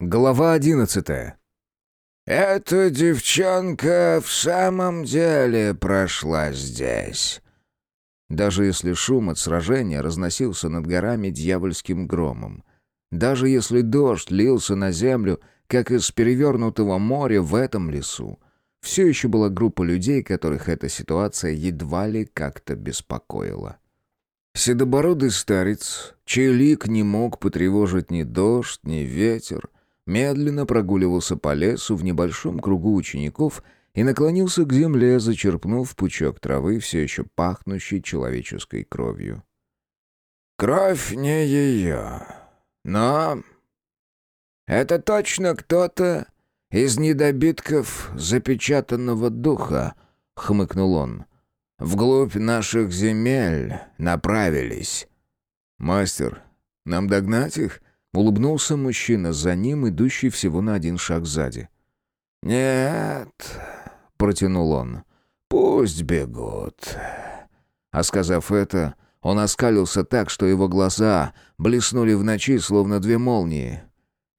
Глава одиннадцатая. «Эта девчонка в самом деле прошла здесь». Даже если шум от сражения разносился над горами дьявольским громом, даже если дождь лился на землю, как из перевернутого моря в этом лесу, все еще была группа людей, которых эта ситуация едва ли как-то беспокоила. Седобородый старец, чей лик не мог потревожить ни дождь, ни ветер, медленно прогуливался по лесу в небольшом кругу учеников и наклонился к земле, зачерпнув пучок травы, все еще пахнущей человеческой кровью. «Кровь не ее, но это точно кто-то из недобитков запечатанного духа», — хмыкнул он. «Вглубь наших земель направились». «Мастер, нам догнать их?» Улыбнулся мужчина за ним, идущий всего на один шаг сзади. «Нет», — протянул он, — «пусть бегут». А сказав это, он оскалился так, что его глаза блеснули в ночи, словно две молнии.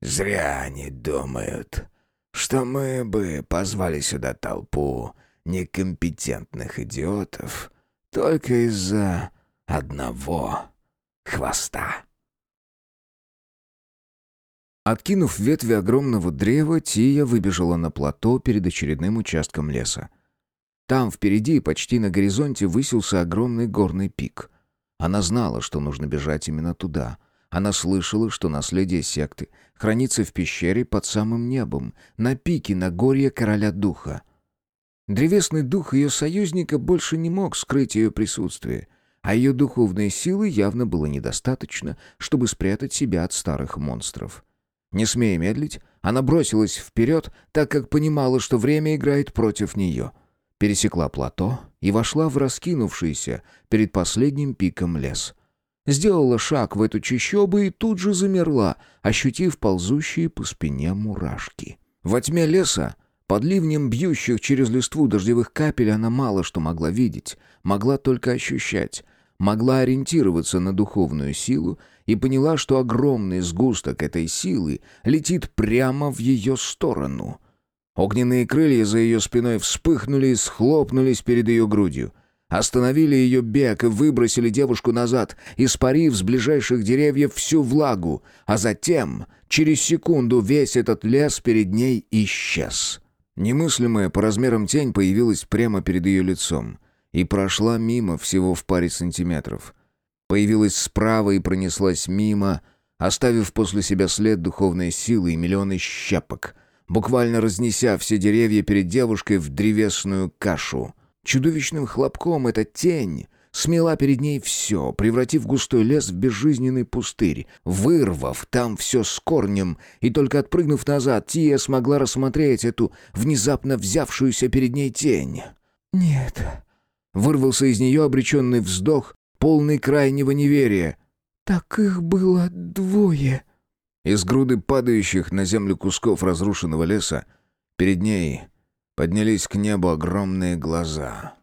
«Зря они думают, что мы бы позвали сюда толпу некомпетентных идиотов только из-за одного хвоста». Откинув ветви огромного древа, Тия выбежала на плато перед очередным участком леса. Там впереди, почти на горизонте, высился огромный горный пик. Она знала, что нужно бежать именно туда. Она слышала, что наследие секты хранится в пещере под самым небом, на пике на горе короля духа. Древесный дух ее союзника больше не мог скрыть ее присутствие, а ее духовной силы явно было недостаточно, чтобы спрятать себя от старых монстров. Не смея медлить, она бросилась вперед, так как понимала, что время играет против нее. Пересекла плато и вошла в раскинувшийся перед последним пиком лес. Сделала шаг в эту чащобу и тут же замерла, ощутив ползущие по спине мурашки. Во тьме леса, под ливнем бьющих через листву дождевых капель, она мало что могла видеть, могла только ощущать, могла ориентироваться на духовную силу и поняла, что огромный сгусток этой силы летит прямо в ее сторону. Огненные крылья за ее спиной вспыхнули и схлопнулись перед ее грудью. Остановили ее бег и выбросили девушку назад, испарив с ближайших деревьев всю влагу, а затем, через секунду, весь этот лес перед ней исчез. Немыслимая по размерам тень появилась прямо перед ее лицом и прошла мимо всего в паре сантиметров — Появилась справа и пронеслась мимо, оставив после себя след духовной силы и миллионы щепок, буквально разнеся все деревья перед девушкой в древесную кашу. Чудовищным хлопком эта тень смела перед ней все, превратив густой лес в безжизненный пустырь, вырвав там все с корнем, и только отпрыгнув назад, Тия смогла рассмотреть эту внезапно взявшуюся перед ней тень. «Нет». Вырвался из нее обреченный вздох, полный крайнего неверия. «Так их было двое». Из груды падающих на землю кусков разрушенного леса перед ней поднялись к небу огромные глаза.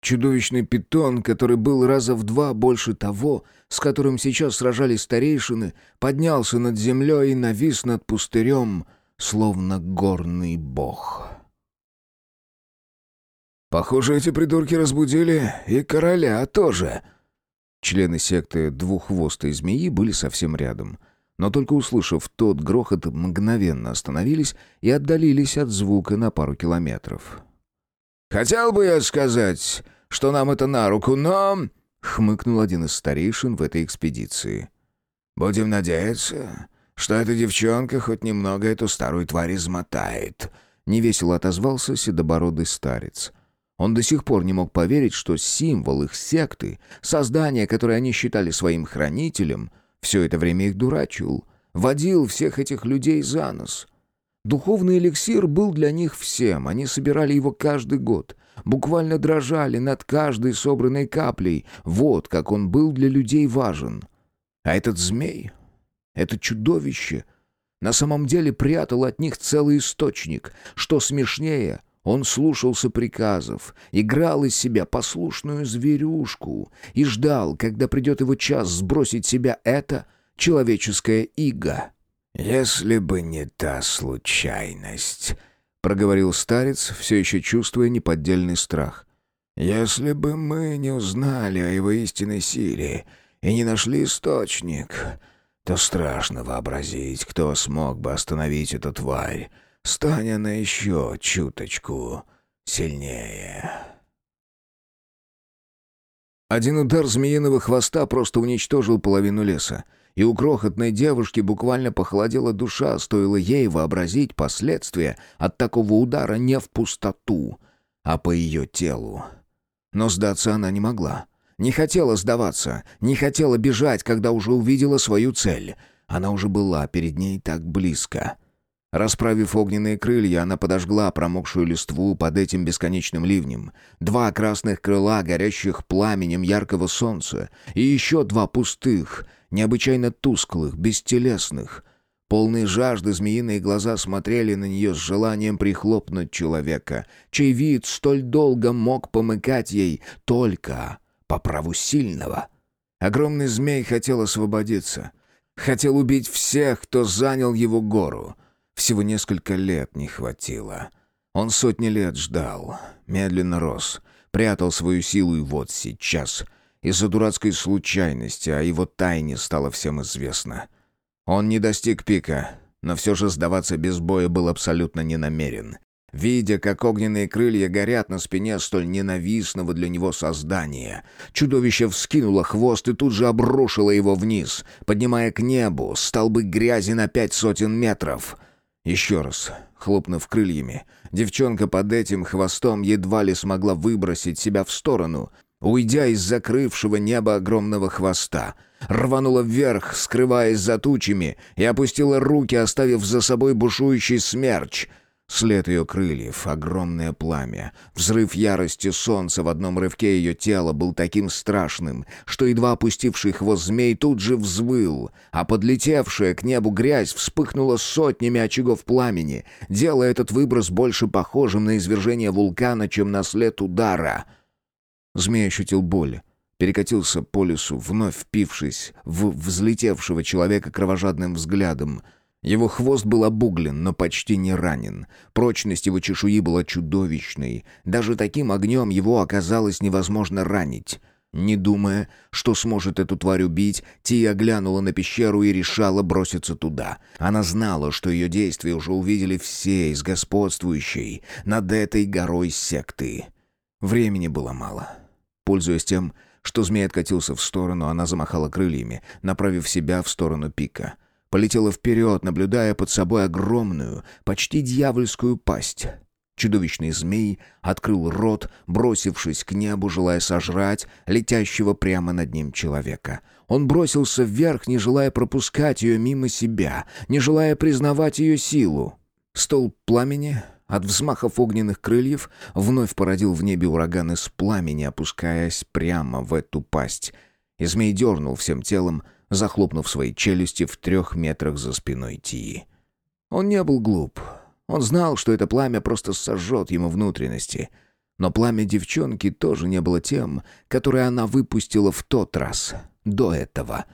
Чудовищный питон, который был раза в два больше того, с которым сейчас сражались старейшины, поднялся над землей и навис над пустырем, словно горный бог. «Похоже, эти придурки разбудили и короля тоже». Члены секты двуххвостой змеи были совсем рядом. Но только услышав тот грохот, мгновенно остановились и отдалились от звука на пару километров. «Хотел бы я сказать, что нам это на руку, но...» — хмыкнул один из старейшин в этой экспедиции. «Будем надеяться, что эта девчонка хоть немного эту старую тварь измотает», — невесело отозвался седобородый старец. Он до сих пор не мог поверить, что символ их секты, создание, которое они считали своим хранителем, все это время их дурачил, водил всех этих людей за нос. Духовный эликсир был для них всем, они собирали его каждый год, буквально дрожали над каждой собранной каплей, вот как он был для людей важен. А этот змей, это чудовище, на самом деле прятал от них целый источник, что смешнее — он слушался приказов, играл из себя послушную зверюшку и ждал, когда придет его час сбросить себя это человеческое иго. «Если бы не та случайность», — проговорил старец, все еще чувствуя неподдельный страх. «Если бы мы не узнали о его истинной силе и не нашли источник, то страшно вообразить, кто смог бы остановить эту тварь, стань она еще чуточку сильнее». Один удар змеиного хвоста просто уничтожил половину леса, и у крохотной девушки буквально похолодела душа, стоило ей вообразить последствия от такого удара не в пустоту, а по ее телу. Но сдаться она не могла. Не хотела сдаваться, не хотела бежать, когда уже увидела свою цель. Она уже была перед ней так близко — Расправив огненные крылья, она подожгла промокшую листву под этим бесконечным ливнем. Два красных крыла, горящих пламенем яркого солнца, и еще два пустых, необычайно тусклых, бестелесных. Полные жажды змеиные глаза смотрели на нее с желанием прихлопнуть человека, чей вид столь долго мог помыкать ей только по праву сильного. Огромный змей хотел освободиться. Хотел убить всех, кто занял его гору — всего несколько лет не хватило. Он сотни лет ждал, медленно рос, прятал свою силу и вот сейчас, из-за дурацкой случайности, о его тайне стало всем известно. Он не достиг пика, но все же сдаваться без боя был абсолютно не намерен. Видя, как огненные крылья горят на спине столь ненавистного для него создания, чудовище вскинуло хвост и тут же обрушило его вниз, поднимая к небу столбы грязи на пять сотен метров — еще раз, хлопнув крыльями, девчонка под этим хвостом едва ли смогла выбросить себя в сторону, уйдя из закрывшего неба огромного хвоста. Рванула вверх, скрываясь за тучами, и опустила руки, оставив за собой бушующий смерч — След ее крыльев, огромное пламя, взрыв ярости солнца в одном рывке ее тела был таким страшным, что едва опустивший хвост змей тут же взвыл, а подлетевшая к небу грязь вспыхнула сотнями очагов пламени, делая этот выброс больше похожим на извержение вулкана, чем на след удара. Змей ощутил боль, перекатился по лесу, вновь впившись в взлетевшего человека кровожадным взглядом — его хвост был обуглен, но почти не ранен. Прочность его чешуи была чудовищной. Даже таким огнем его оказалось невозможно ранить. Не думая, что сможет эту тварь убить, Тия глянула на пещеру и решала броситься туда. Она знала, что ее действия уже увидели все из господствующей над этой горой секты. Времени было мало. Пользуясь тем, что змей откатился в сторону, она замахала крыльями, направив себя в сторону пика — полетела вперед, наблюдая под собой огромную, почти дьявольскую пасть. Чудовищный змей открыл рот, бросившись к небу, желая сожрать летящего прямо над ним человека. Он бросился вверх, не желая пропускать ее мимо себя, не желая признавать ее силу. Стол пламени от взмахов огненных крыльев вновь породил в небе ураган из пламени, опускаясь прямо в эту пасть. И змей дернул всем телом, захлопнув свои челюсти в трех метрах за спиной Тии. Он не был глуп. Он знал, что это пламя просто сожжет ему внутренности. Но пламя девчонки тоже не было тем, которое она выпустила в тот раз, до этого.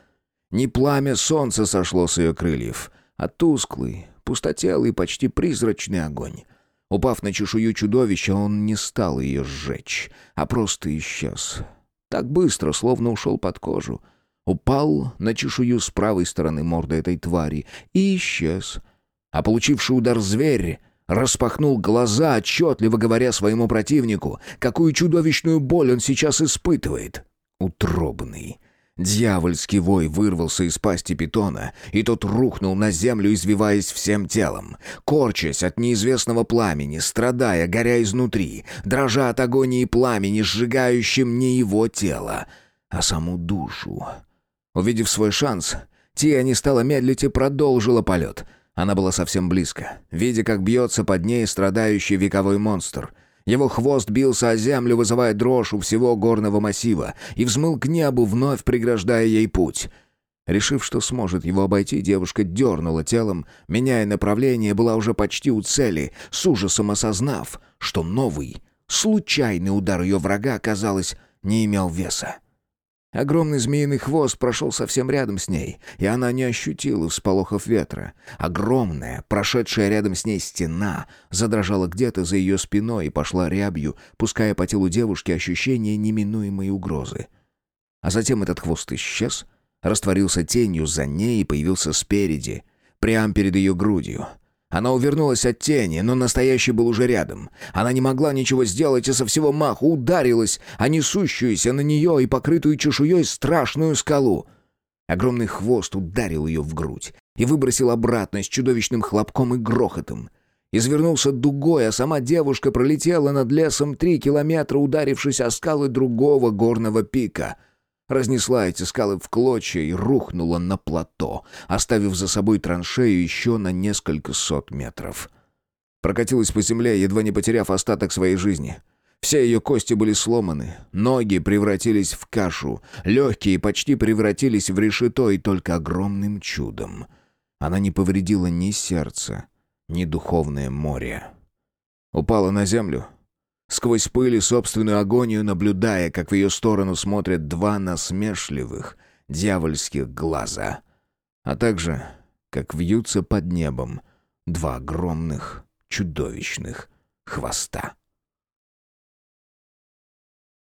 Не пламя солнца сошло с ее крыльев, а тусклый, пустотелый, почти призрачный огонь. Упав на чешую чудовища, он не стал ее сжечь, а просто исчез. Так быстро, словно ушел под кожу — упал на чешую с правой стороны морды этой твари и исчез. А получивший удар зверь распахнул глаза, отчетливо говоря своему противнику, какую чудовищную боль он сейчас испытывает. Утробный. Дьявольский вой вырвался из пасти питона, и тот рухнул на землю, извиваясь всем телом. Корчась от неизвестного пламени, страдая, горя изнутри, дрожа от агонии пламени, сжигающим не его тело, а саму душу. Увидев свой шанс, Тия не стала медлить и продолжила полет. Она была совсем близко, видя, как бьется под ней страдающий вековой монстр. Его хвост бился о землю, вызывая дрожь у всего горного массива, и взмыл к небу, вновь преграждая ей путь. Решив, что сможет его обойти, девушка дернула телом, меняя направление, была уже почти у цели, с ужасом осознав, что новый, случайный удар ее врага, казалось, не имел веса. Огромный змеиный хвост прошел совсем рядом с ней, и она не ощутила всполохов ветра. Огромная, прошедшая рядом с ней стена, задрожала где-то за ее спиной и пошла рябью, пуская по телу девушки ощущение неминуемой угрозы. А затем этот хвост исчез, растворился тенью за ней и появился спереди, прямо перед ее грудью — она увернулась от тени, но настоящий был уже рядом. Она не могла ничего сделать и со всего маху ударилась о несущуюся на нее и покрытую чешуей страшную скалу. Огромный хвост ударил ее в грудь и выбросил обратно с чудовищным хлопком и грохотом. Извернулся дугой, а сама девушка пролетела над лесом три километра, ударившись о скалы другого горного пика — разнесла эти скалы в клочья и рухнула на плато, оставив за собой траншею еще на несколько сот метров. Прокатилась по земле, едва не потеряв остаток своей жизни. Все ее кости были сломаны, ноги превратились в кашу, легкие почти превратились в решето, и только огромным чудом. Она не повредила ни сердце, ни духовное море. Упала на землю, сквозь пыль и собственную агонию наблюдая, как в ее сторону смотрят два насмешливых, дьявольских глаза, а также как вьются под небом два огромных, чудовищных хвоста.